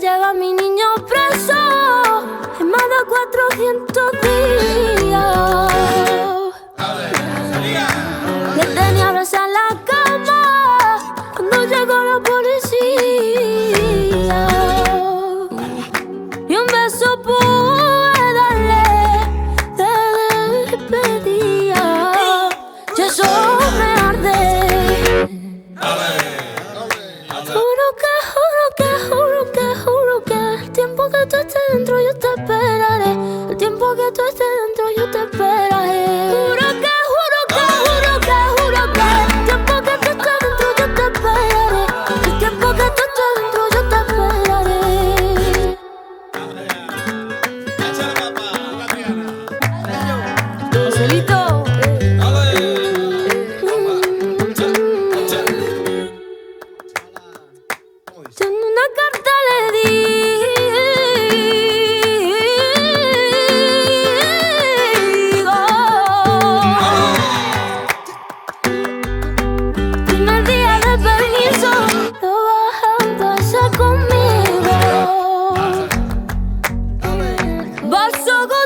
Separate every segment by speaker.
Speaker 1: Lleva mi niño preso en más de 400 días. Estés dentro yo te esperaré. El tiempo que tú estés dentro yo te esperaré. Juro que, juro que, juro que, juro que el tiempo que tú estés dentro yo te esperaré. El tiempo que tú estés dentro yo te esperaré. Joselito. Yo en una carta le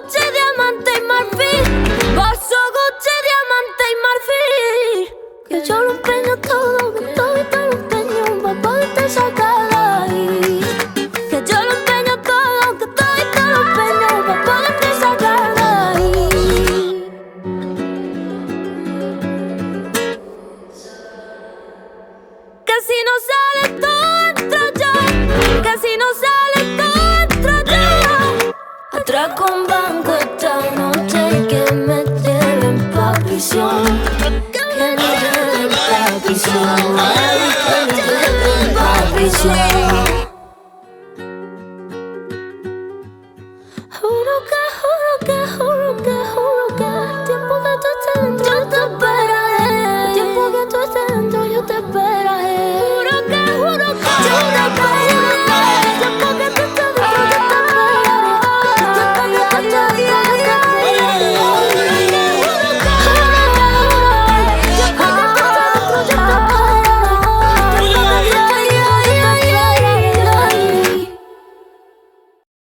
Speaker 1: Gucci, diamante y marfil. Vaso, Gucci, diamante y marfil. Que yo lo empeño todo, que todo y te lo empeño Pa' poderte sacar de ahí. Que yo lo empeño todo, que todo y te lo empeño Pa' poderte sacar de ahí. Que si no sale todo entro yo. Que si no sale todo entro yo Atraco un banco esta noche y que me lleven pa' prisión Que me lleven pa' prisión Que me lleven pa' prisión